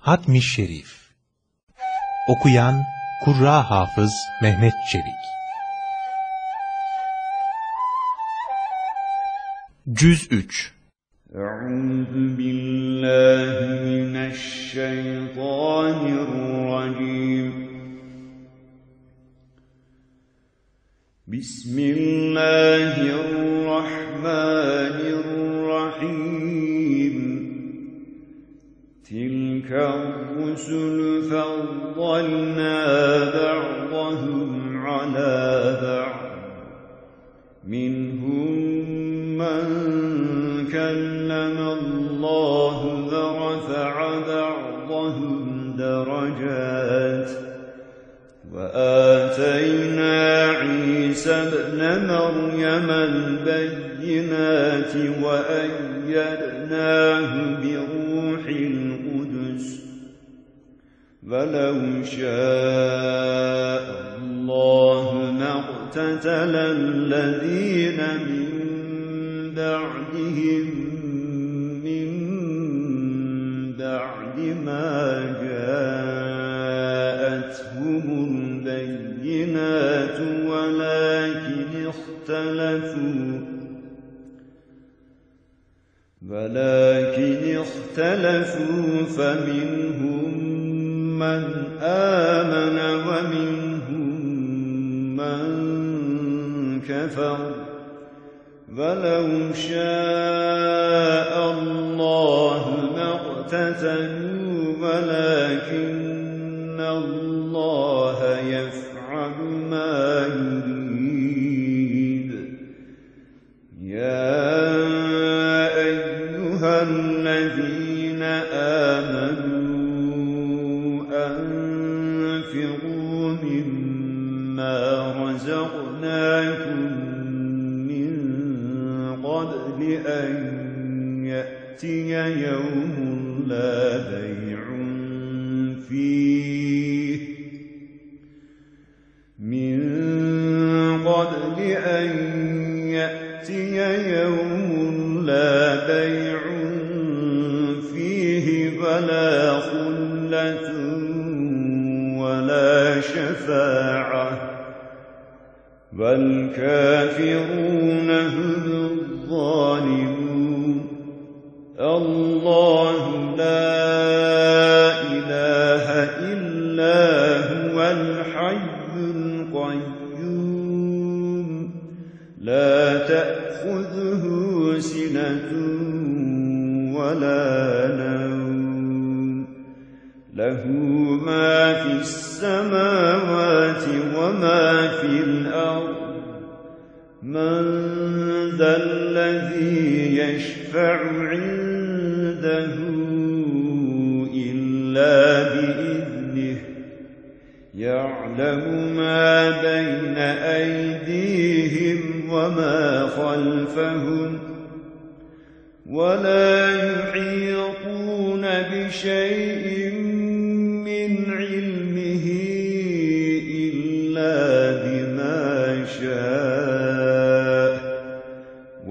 Hatmi Şerif Okuyan Kurra Hafız Mehmet Çelik. Cüz 3 Euzu billahi mineşşeytanirracim Bismillahirrahmanirrahim ولكن الله يفعل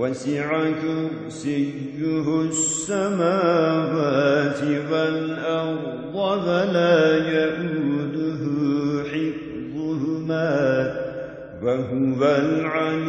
وسع كرسيه السماوات والأرض ولا يئوده حفظهما وهو العلي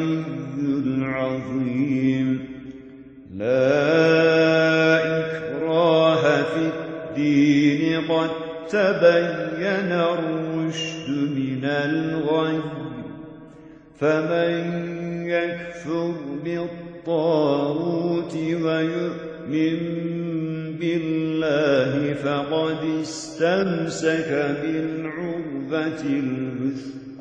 الرزق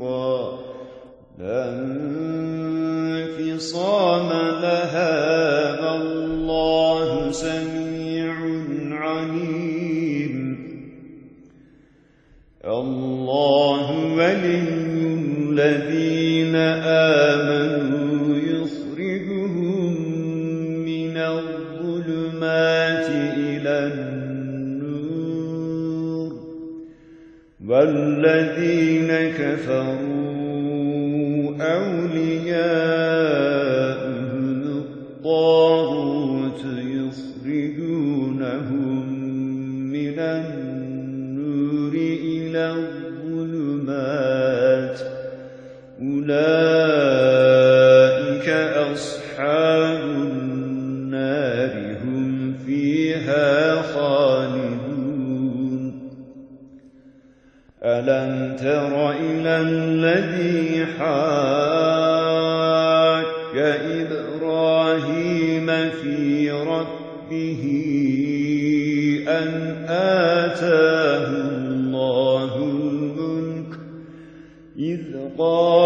قال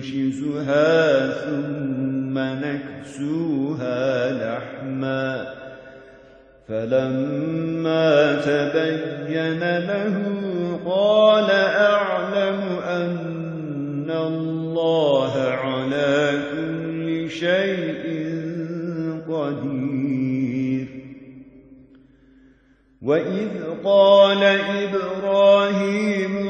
ننشزها ثم نكسوها لحما فلما تبين له قال أعلم أن الله على كل شيء قدير وإذ قال إبراهيم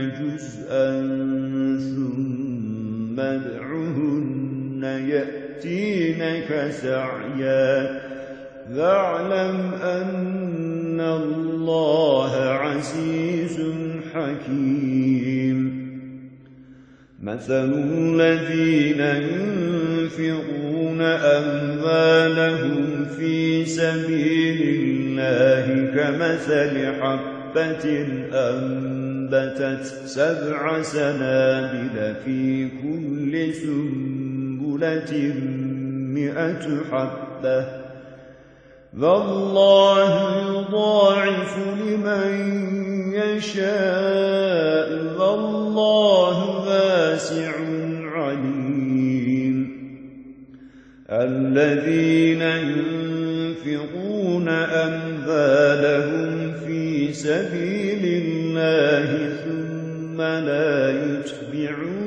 جزءا ثم ادعهن يأتينك سعيا. فاعلم أن الله عزيز حكيم. مثل الذين ينفقون أموالهم في سبيل الله كمثل حبة أنبتت سبع سنابل في كل سنبلة مئة حبة. والله يضاعف لمن يشاء والله واسع عليم. الذين ينفقون أموالهم في سبيل الله ثم لا يتبعون.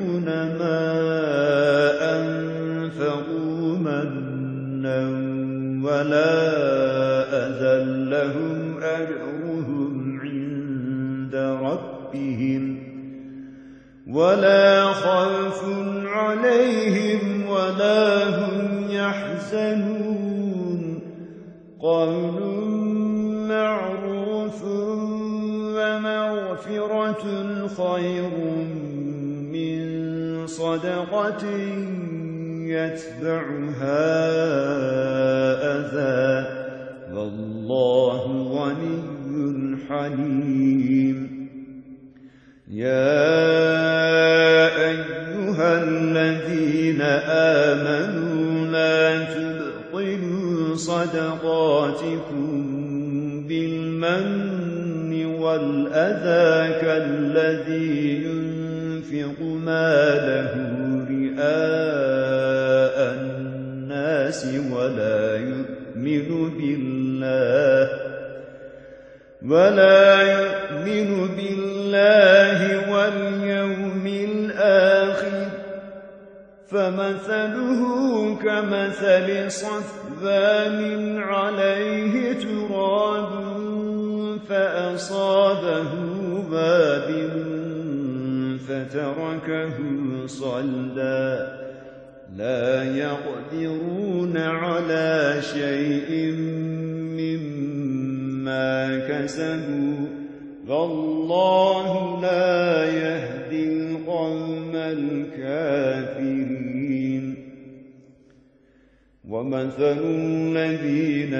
ومثل الذين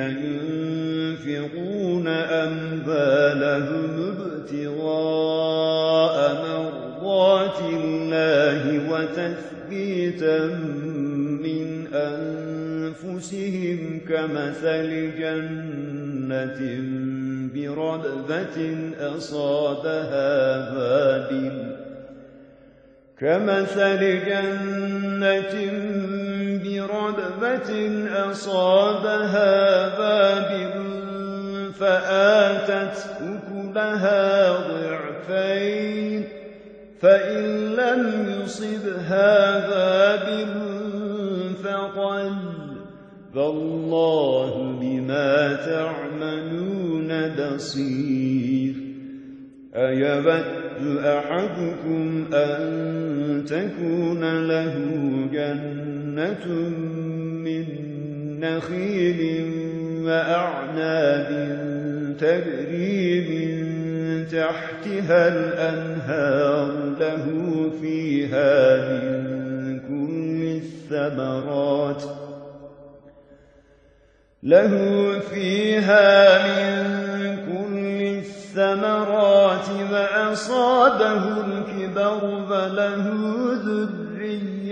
ينفقون أموالهم ابتغاء مرضات الله وتثبيتا من أنفسهم كمثل جنة بربة أصابها بابل كمثل جنة بربة أصابها بابل فآتت أكلها ضعفين فإن لم يصبها بابل فقل فالله بما تعملون بصير أيود أحدكم أن تكون له جنة من نخيل وأعناب تجري من تحتها الأنهار له فيها من كل الثمرات. له فيها من كل الثمرات وأصابه الكبر فله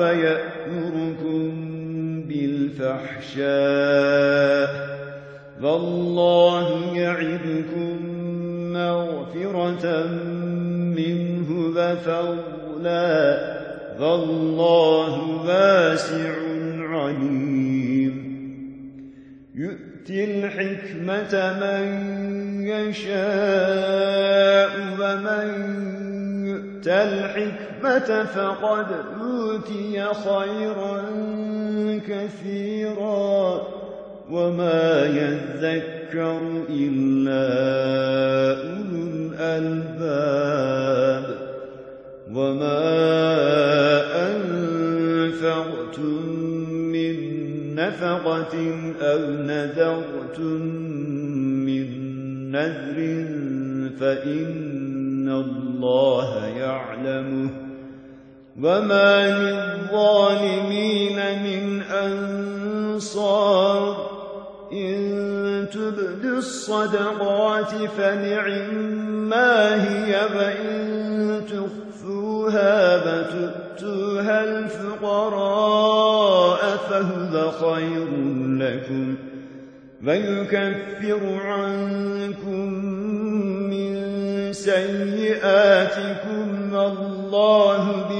ويأمركم بالفحشاء والله يعدكم مغفرة منه وفضلا والله واسع عليم. يؤتي الحكمة من يشاء ومن يؤت الحكمة فقد أوتي خيرا كثيرا وما يذكر إلا أولو الألباب وما أنفقتم من نفقة أو نذرتم من نذر فإن الله يعلمه وما للظالمين من أنصار إن تبدوا الصدقات فنعما هي وإن تخفوها فتؤتوها الفقراء فهو خير لكم ويكفر عنكم من سيئاتكم والله بما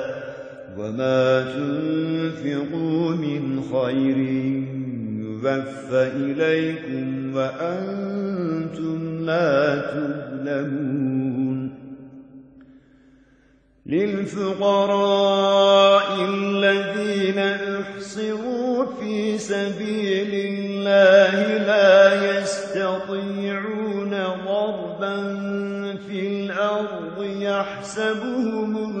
وما تنفقوا من خير يوفى إليكم وأنتم لا تظلمون للفقراء الذين احصروا في سبيل الله لا يستطيعون ضربا في الأرض يحسبهم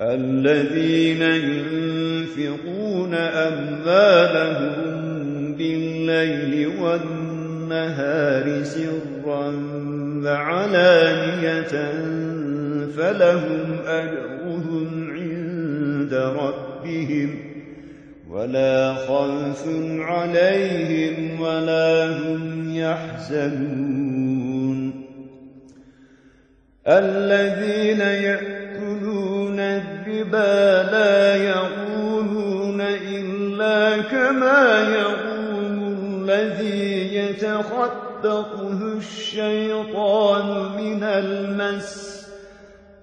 الذين ينفقون أموالهم بالليل والنهار سرا وعلانية فلهم أجرهم عند ربهم ولا خوف عليهم ولا هم يحزنون. الذين يأكلون الربا لا يقومون إلا كما يقوم الذي يتخططه الشيطان من المس.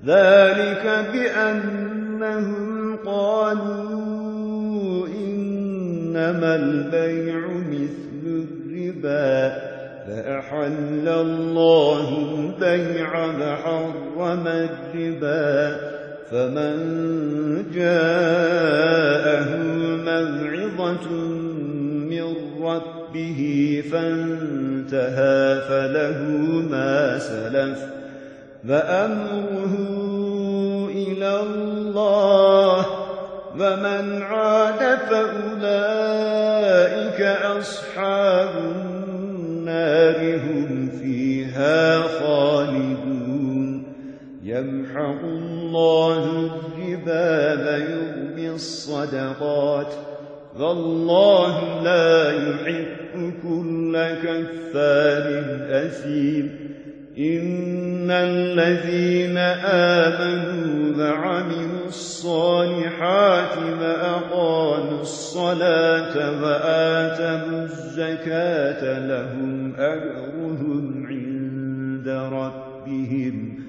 ذلك بأنهم قالوا إنما البيع مثل الربا. فأحل الله البيع وحرم الربا. فمن جاءه موعظة من ربه فانتهى فله ما سلف فأمره إلى الله ومن عاد فأولئك أصحاب النار هم فيها خالدون يمحق الله الربا ويربي الصدقات والله لا يحب كل كفار أثيم إن الذين آمنوا وعملوا الصالحات وأقاموا الصلاة وآتوا الزكاة لهم أجرهم عند ربهم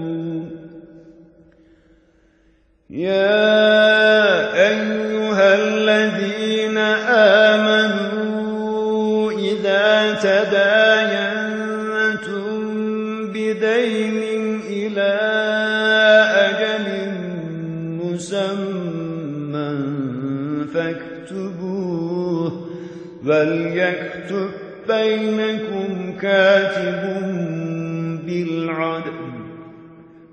يا أيها الذين آمنوا إذا تداينتم بدين إلى أجل مسمى فاكتبوه وليكتب بينكم كاتب بالعدل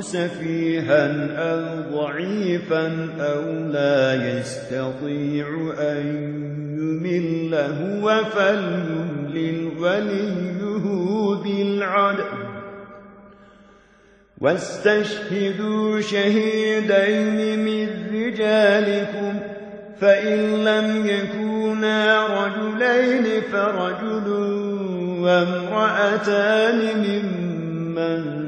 سفيها أو ضعيفا أو لا يستطيع أن يمل هو فليملل وليه بالعدل. واستشهدوا شهيدين من رجالكم فإن لم يكونا رجلين فرجل وامرأتان ممن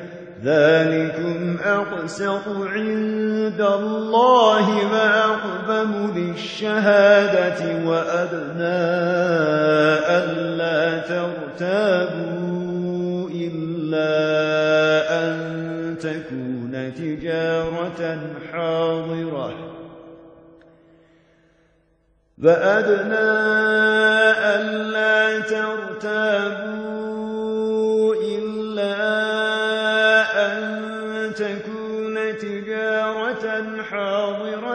ذلكم أقسط عند الله وأقبم للشهادة وأدنى ألا ترتابوا إلا أن تكون تجارة حاضرة وأدنى ألا ترتابوا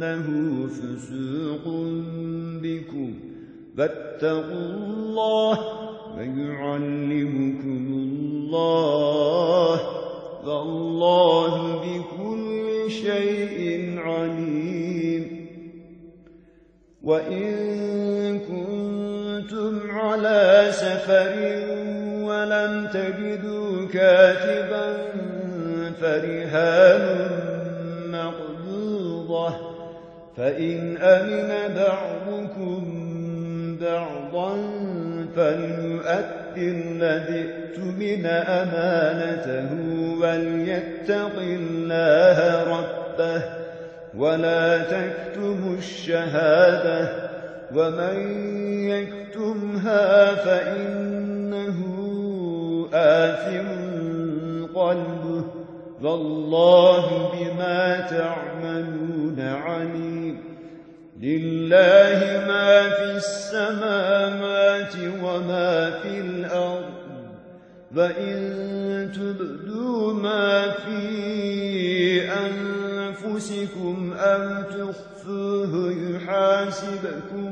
فإنه فسوق بكم فاتقوا الله ويعلمكم الله والله بكل شيء عليم. وإن كنتم على سفر ولم تجدوا كاتبا فرهان فإن أمن بعضكم بعضا فليؤدي الذي اؤتمن أمانته وليتق الله ربه ولا تكتموا الشهادة ومن يكتمها فإنه آثم قلبه والله بما تعملون عليم. لله ما في السماوات وما في الأرض. وإن تبدوا ما في أنفسكم أو تخفوه يحاسبكم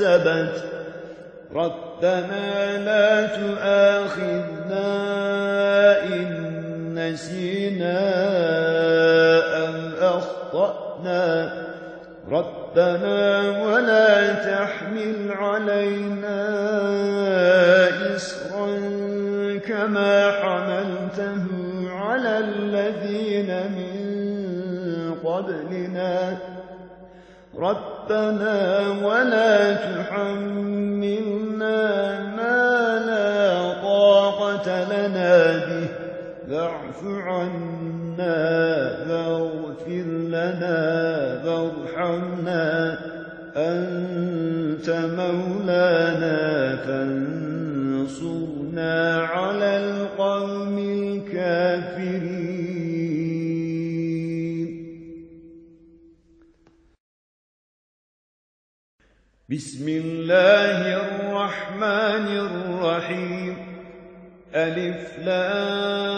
اكتسبت ربنا لا تؤاخذنا إن نسينا أم أخطأنا. ربنا فاغفر لنا فارحمنا أنت مولانا فانصرنا على القوم الكافرين. بسم الله الرحمن الرحيم. ألف لام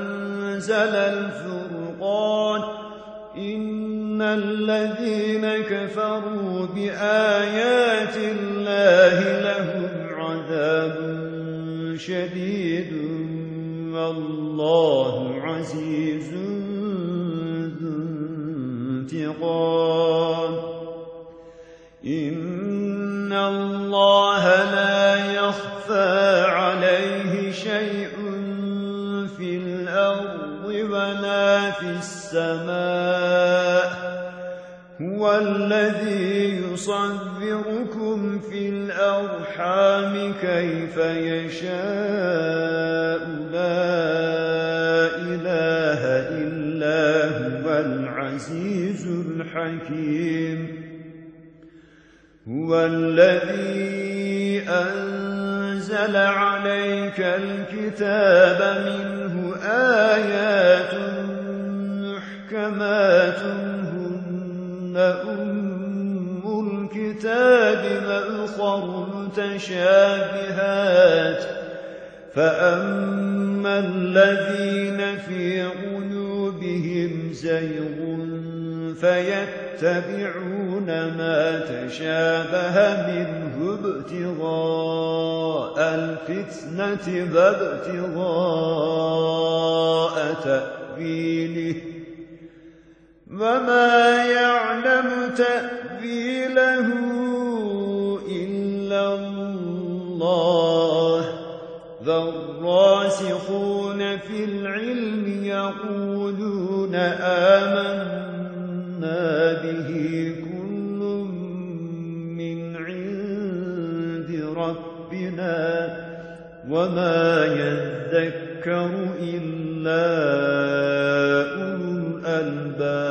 الفرقان إن الذين كفروا بآيات الله لهم عذاب شديد والله عزيز ذو انتقام. إن الله لا يخفى السماء هو الذي يصوركم في الأرحام كيف يشاء. لا إله إلا هو العزيز الحكيم. هو الذي أنزل عليك الكتاب منه آيات محكمات هن أم الكتاب وأخر متشابهات. فأما الذين في قلوبهم زيغ فيتبعون ما تشابه منه ابتغاء الفتنة وابتغاء تأويله. وما يعلم تأويله إلا الله والراسخون في العلم يقولون آمنا به كل من عند ربنا وما يذكر إلا أولو الألباب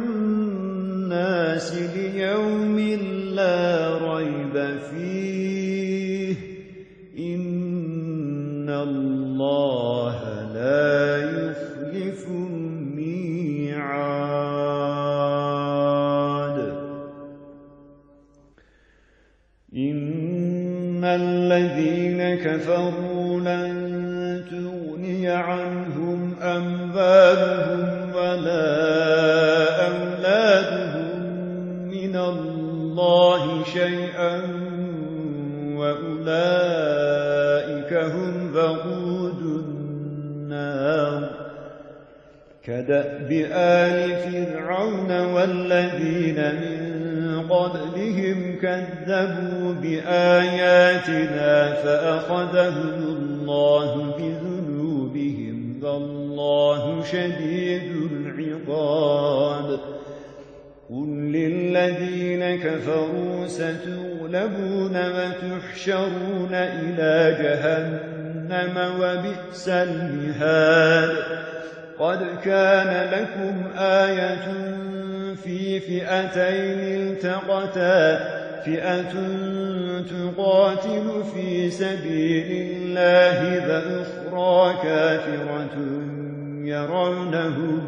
الناس ليوم لا ريب فيه. إن الله لا يخلف الميعاد. إن الذين كفروا وبئس المهاد. قد كان لكم آية في فئتين التقتا. فئة تقاتل في سبيل الله وأخرى كافرة يرونهم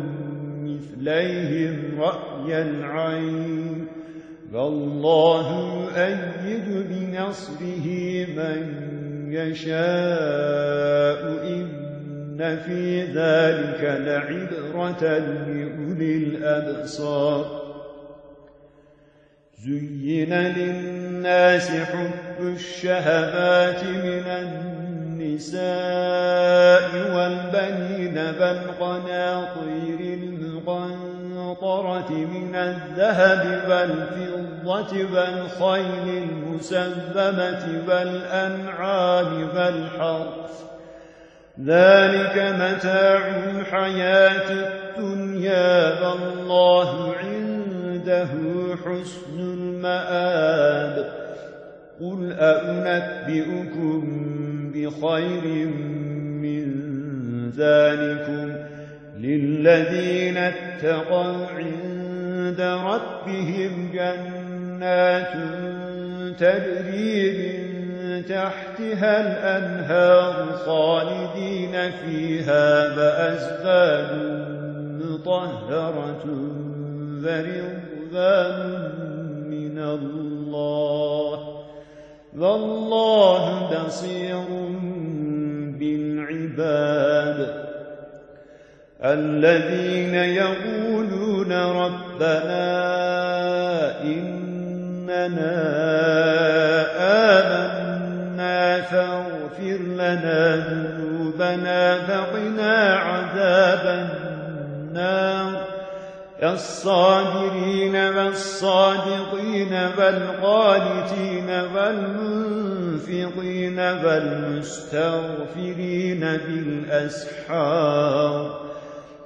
مثليهم رأي العين. والله يؤيد بنصره من يشاء إن في ذلك لعبرة لأولي الأبصار. زين للناس حب الشهبات من النساء والبنين بالقناطير المقنطرة من الذهب والفضة والخيل المسلمة والأنعام والحرث. ذلك متاع الحياة الدنيا والله عنده حسن المآب. قل أأنبئكم بخير من ذلكم؟ للذين اتقوا عند ربهم جنات تجري من تحتها الأنهار خالدين فيها بأزفاد مطهرة ورضوان من الله والله بصير بالعباد الذين يقولون ربنا إننا آمنا فاغفر لنا ذنوبنا فقنا عذاب النار الصابرين والصادقين والقانتين والمنفقين والمستغفرين بالأسحار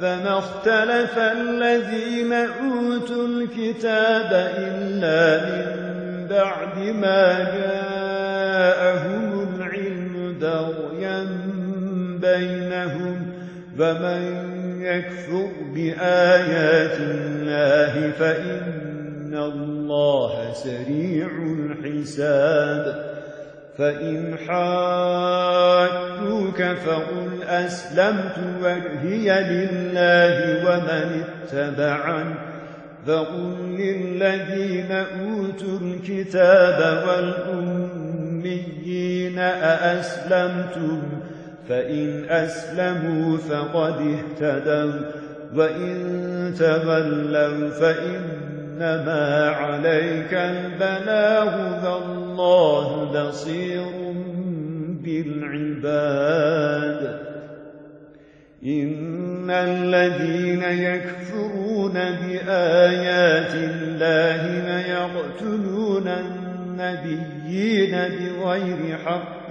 فما اختلف الذين أوتوا الكتاب إلا من بعد ما جاءهم العلم بغيا بينهم. فمن يكفر بآيات الله فإن الله سريع الحساب. فإن حاجوك فقل أسلمت وجهي لله ومن اتبعني فقل للذين أوتوا الكتاب والأميين أأسلمتم؟ فإن أسلموا فقد اهتدوا وإن تولوا فإنما عليك البلاغ والله بصير بالعباد. إن الذين يكفرون بآيات الله ويقتلون النبيين بغير حق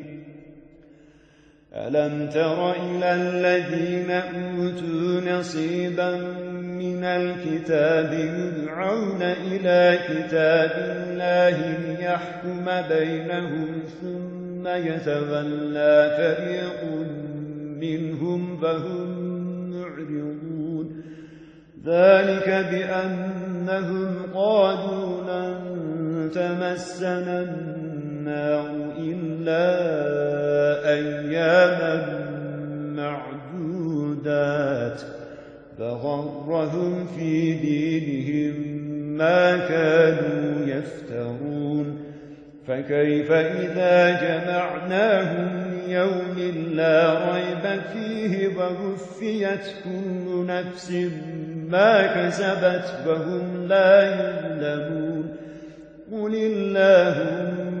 ألم تر إلى الذين أوتوا نصيبا من الكتاب يدعون إلى كتاب الله ليحكم بينهم ثم يتولى فريق منهم فهم معرضون ذلك بأنهم قالوا لن تمسنا النار إلا أياما معدودات فغرهم في دينهم ما كانوا يفترون فكيف إذا جمعناهم يوم لا ريب فيه ووفيت كل نفس ما كسبت وهم لا يظلمون قل اللهم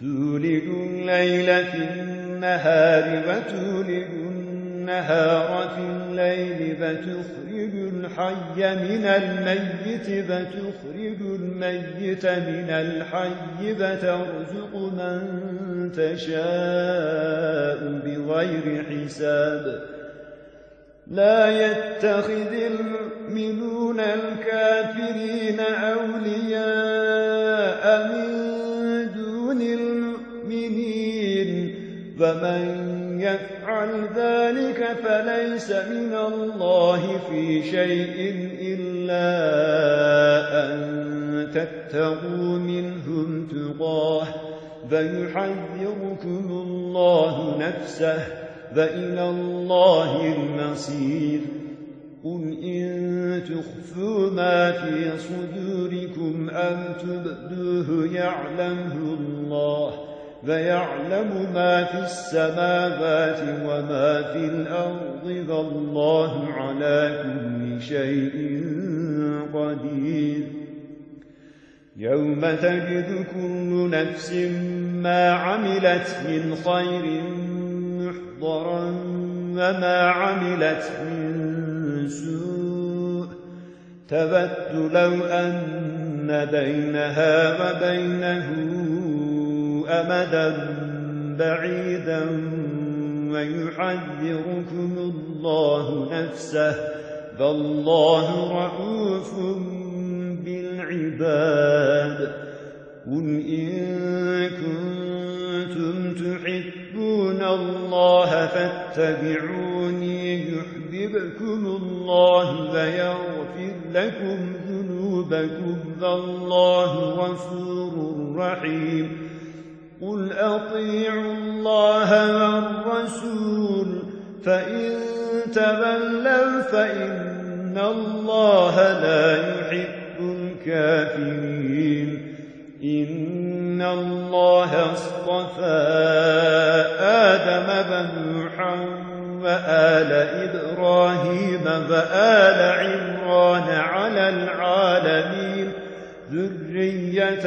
تولد الليل في النهار وتولد النهار في الليل فتخرج الحي من الميت فتخرج الميت من الحي فترزق من تشاء بغير حساب. لا يتخذ المؤمنون الكافرين أولياء من المؤمنين ومن يفعل ذلك فليس من الله في شيء إلا أن تتقوا منهم تقاه فيحذركم الله نفسه فإلى الله المصير. قل إن تخفوا ما في صدوركم أم تبدوه يعلمه الله فيعلم ما في السماوات وما في الأرض فالله على كل شيء قدير. يوم تجد كل نفس ما عملت من خير محضرا وما عملت من سوء. تبت لو أن بينها وبينه أمدا بعيدا ويحذركم الله نفسه فالله رؤوف بالعباد. قل إن كنتم تحبون الله فاتبعوني يحببكم الله ويغفر لكم ذنوبكم. فالله غفور رحيم. قل أطيعوا الله والرسول فإن تبلوا فإن الله لا يحب الكافرين. إن الله اصطفى آدم بنوحا وآل إبراهيم وآل عمران على العالمين. ذرية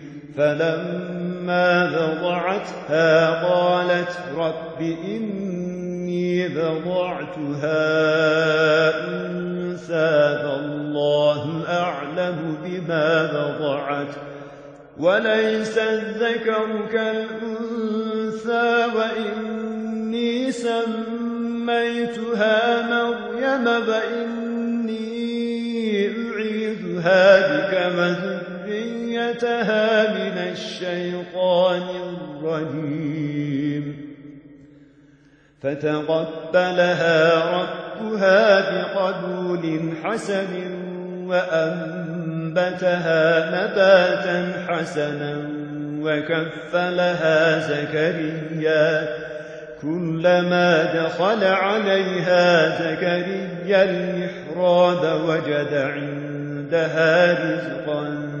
فلما بضعتها قالت رب إني بضعتها أنسى فالله أعلم بما بضعت وليس الذكر كالأنثى وإني إني سميتها مريم فإني أعيذها بك وذريتها من الشيطان الرجيم. فتقبلها ربها بقبول حسن وأنبتها نباتا حسنا وكفلها زكريا. كلما دخل عليها زكريا المحراب وجد عندها رزقا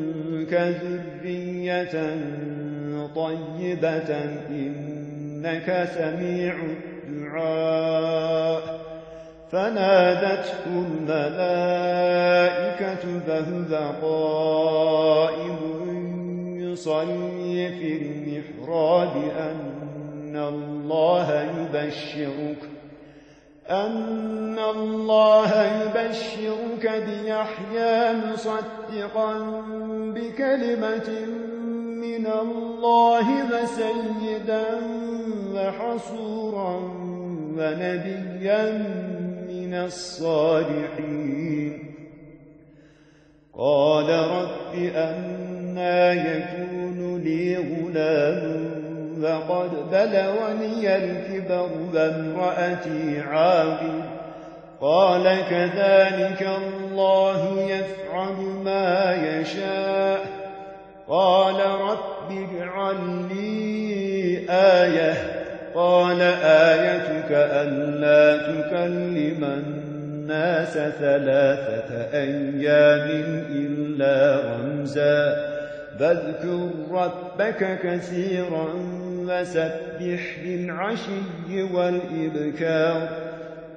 ذرية طيبة إنك سميع الدعاء. فنادته الملائكة فهذا قائم يصلي في المحراب أن الله يبشرك أن الله يبشرك بيحيى مصدقا بكلمة من الله وسيدا وحصورا ونبيا من الصالحين. قال رب أنا يكون لي غلام فقد بلوني الكبر وامرأتي عاقل قال كذلك الله يفعل ما يشاء. قال رب اجعل لي آية. قال آيتك ألا تكلم الناس ثلاثة أيام إلا رمزا. فاذكر ربك كثيرا وسبح بالعشي والإبكار.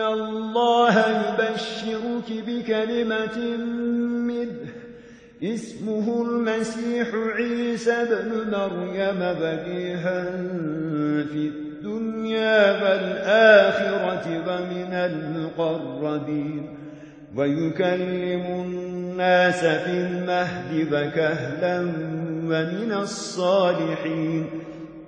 الله يبشرك بكلمة منه. اسمه المسيح عيسى بن مريم بديها في الدنيا والآخرة ومن المقربين. ويكلم الناس في المهد وكهلا ومن الصالحين.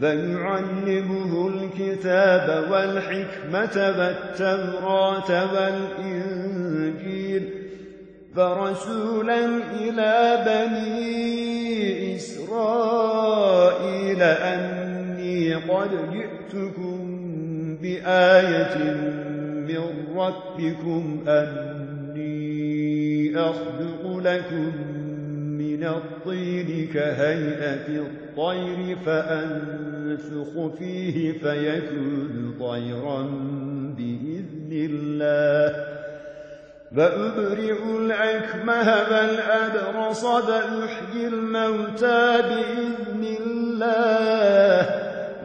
فيعلمه الكتاب والحكمة والتوراة والإنجيل فرسولا إلى بني إسرائيل أني قد جئتكم بآية من ربكم أني أخلق لكم من الطين كهيئة الطير فأنفخ فيه فيكون طيرا بإذن الله. فأبرئ الأكمه والأبرص فأحيي الموتى بإذن الله.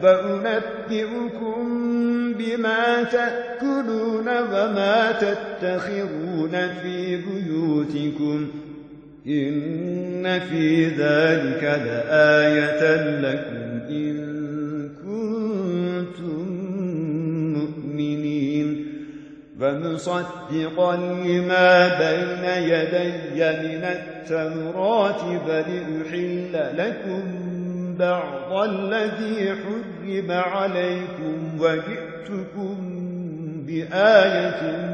فأنبئكم بما تأكلون وما تتخذون في بيوتكم. إن في ذلك لآية لكم إن كنتم مؤمنين فمصدقا لما بين يدي من التمرات فلأحل لكم بعض الذي حرم عليكم وجئتكم بآية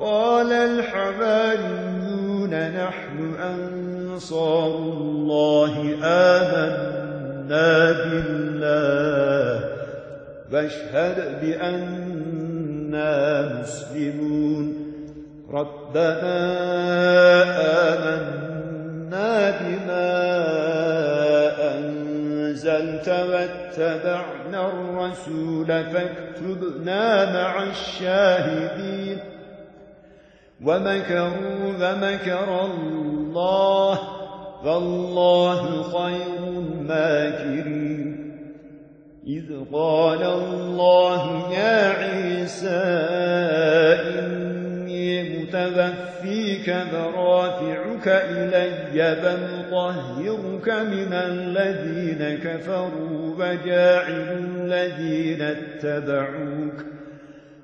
قال الحباريون نحن أنصار الله آمنا بالله فاشهد بأننا مسلمون ربنا آمنا بما أنزلت واتبعنا الرسول فاكتبنا مع الشاهدين ومكروا ومكر الله فالله خير الماكرين إذ قال الله يا عيسى إن متوفيك فرافعك إلي بمطهرك من الذين كفروا وجاعل الذين اتبعوك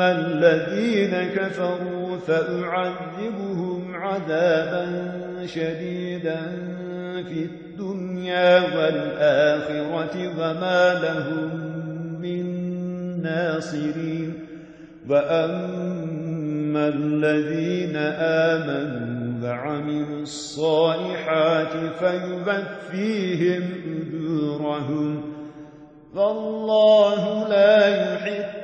الذين كفروا فأعذبهم عذابا شديدا في الدنيا والآخرة وما لهم من ناصرين. وأما أما الذين آمنوا وعملوا الصالحات فيبفيهم أجورهم. فالله لا يحب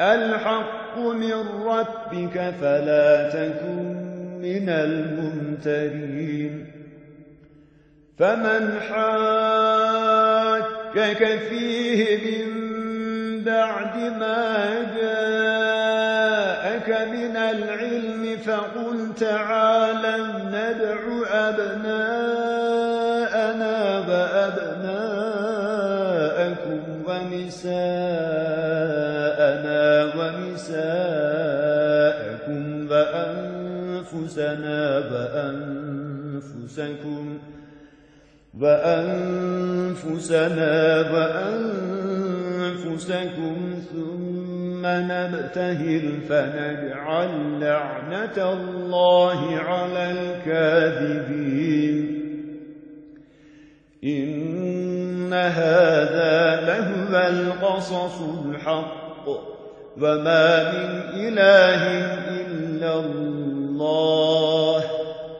الحق من ربك فلا تكن من الممترين. فمن حاجك فيه من بعد ما جاءك من العلم فقل تعالى ندع أبناءنا وأبناءكم ونساءنا ونساءكم وأنفسنا وأنفسكم وأنفسنا وأنفسكم أنفسكم ثم نبتهل فنجعل لعنة الله على الكاذبين. إن هذا لهو القصص الحق. وما من إله إلا الله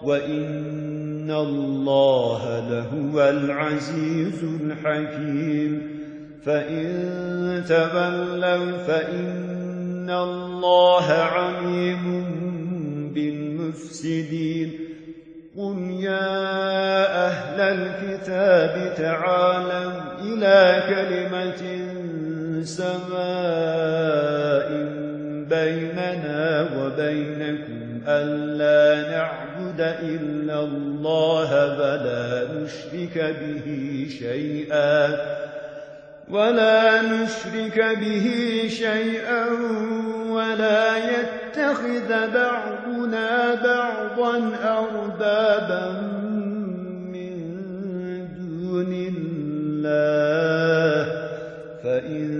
وإن الله لهو العزيز الحكيم فإن تولوا فإن الله عليم بالمفسدين قل يا أهل الكتاب تعالوا إلى كلمة سماء بيننا وبينكم ألا نعبد إلا الله ولا نشرك به شيئا ولا نشرك به شيئا ولا يتخذ بعضنا بعضا أربابا من دون الله فإن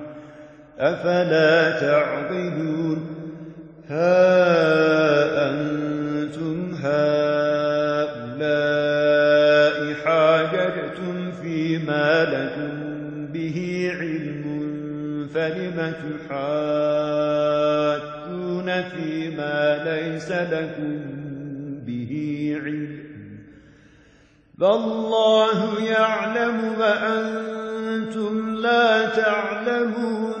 أفلا تعقلون؟ ها أنتم هؤلاء حاججتم فيما لكم به علم فلم تحاجون فيما ليس لكم به علم؟ فالله يعلم وأنتم لا تعلمون.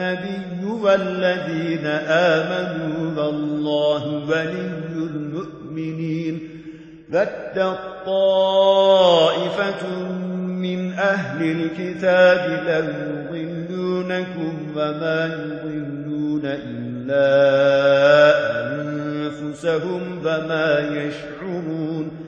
النبي والذين آمنوا والله ولي المؤمنين فاتت طائفة من أهل الكتاب لو يضلونكم وما يضلون إلا أنفسهم وما يشعرون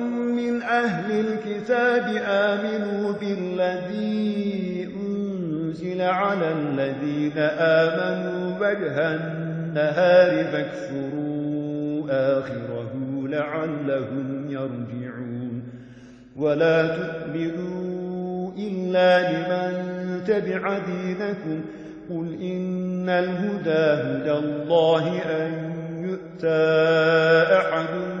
من أهل الكتاب آمنوا بالذي أنزل على الذين آمنوا وجه النهار فاكفروا آخره لعلهم يرجعون. ولا تؤمنوا إلا لمن تبع دينكم. قل إن الهدى هدى الله أن يؤتى أحد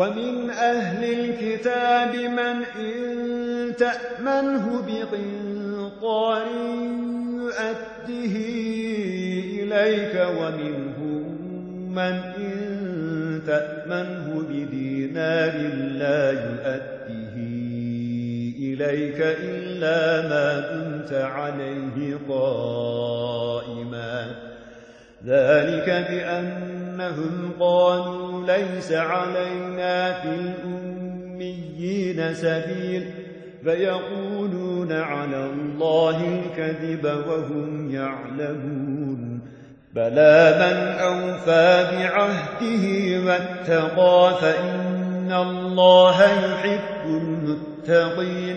ومن أهل الكتاب من إن تأمنه بقنطار يؤده إليك ومنهم من إن تأمنه بدينار لا يؤده إليك إلا ما دمت عليه قائما ذلك بأنهم قالوا ليس علينا في الأميين سبيل فيقولون على الله الكذب وهم يعلمون. بلى من أوفى بعهده واتقى فإن الله يحب المتقين.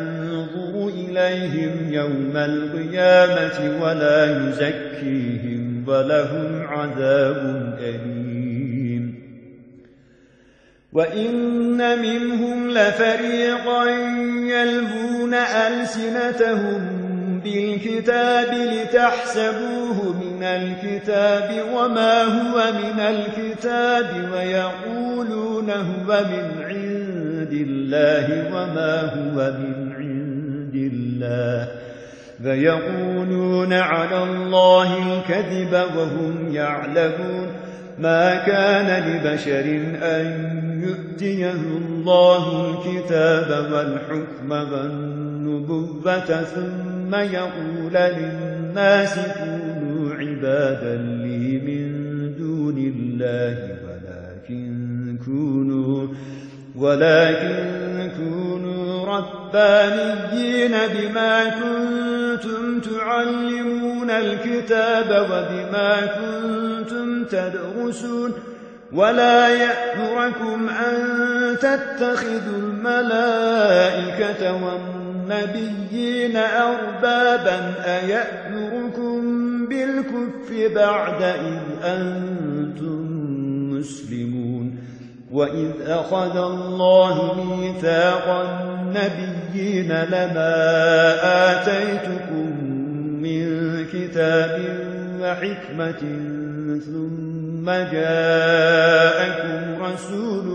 إليهم يوم القيامة ولا يزكيهم ولهم عذاب أليم. وإن منهم لفريقا يلبون ألسنتهم بالكتاب لتحسبوه من الكتاب وما هو من الكتاب ويقولون هو من عند الله وما هو من الله. فيقولون على الله الكذب وهم يعلمون. ما كان لبشر أن يؤتيه الله الكتاب والحكم والنبوة ثم يقول للناس كونوا عبادا لي من دون الله ولكن كونوا ولكن كونوا ربانيين بما كنتم تعلمون الكتاب وبما كنتم تدرسون ولا يأمركم أن تتخذوا الملائكة والنبيين أربابا أيأمركم بالكف بعد إذ أنتم مسلمون وإذ أخذ الله ميثاق النبيين لما آتيتكم من كتاب وحكمة ثم جاءكم رسول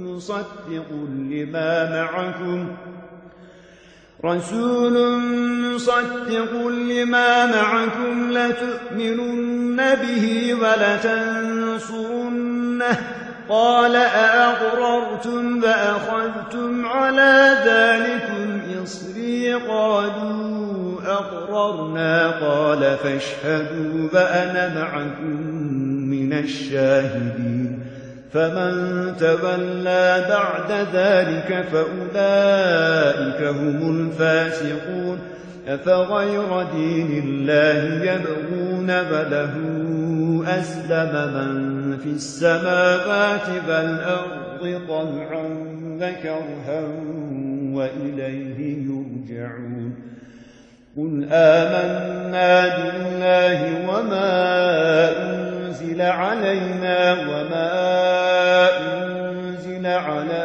مصدق لما معكم رسول مصدق لما معكم لتؤمنن به ولتنصرنه قال أأقررتم فأخذتم على ذلكم إصري قالوا أقررنا قال فاشهدوا فأنا معكم من الشاهدين فمن تولى بعد ذلك فأولئك هم الفاسقون أفغير دين الله يبغون فله أسلم في السماوات والأرض طمعا وكرها وإليه يرجعون. قل آمنا بالله وما أنزل علينا وما أنزل على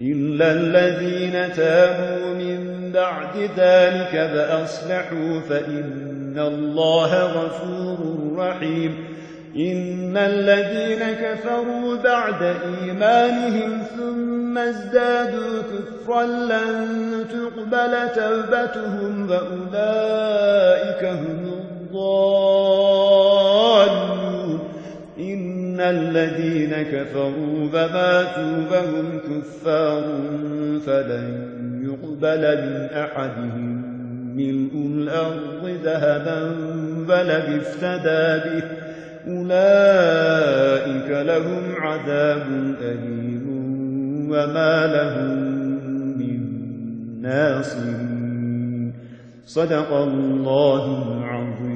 إلا الذين تابوا من بعد ذلك فأصلحوا فإن الله غفور رحيم إن الذين كفروا بعد إيمانهم ثم ازدادوا كفرا لن تقبل توبتهم وأولئك هم الضالون إن الذين كفروا فماتوا وهم كفار فلن يقبل من أحدهم ملء الأرض ذهبا ولو افتدى به أولئك لهم عذاب أليم وما لهم من ناصرين. صدق الله العظيم.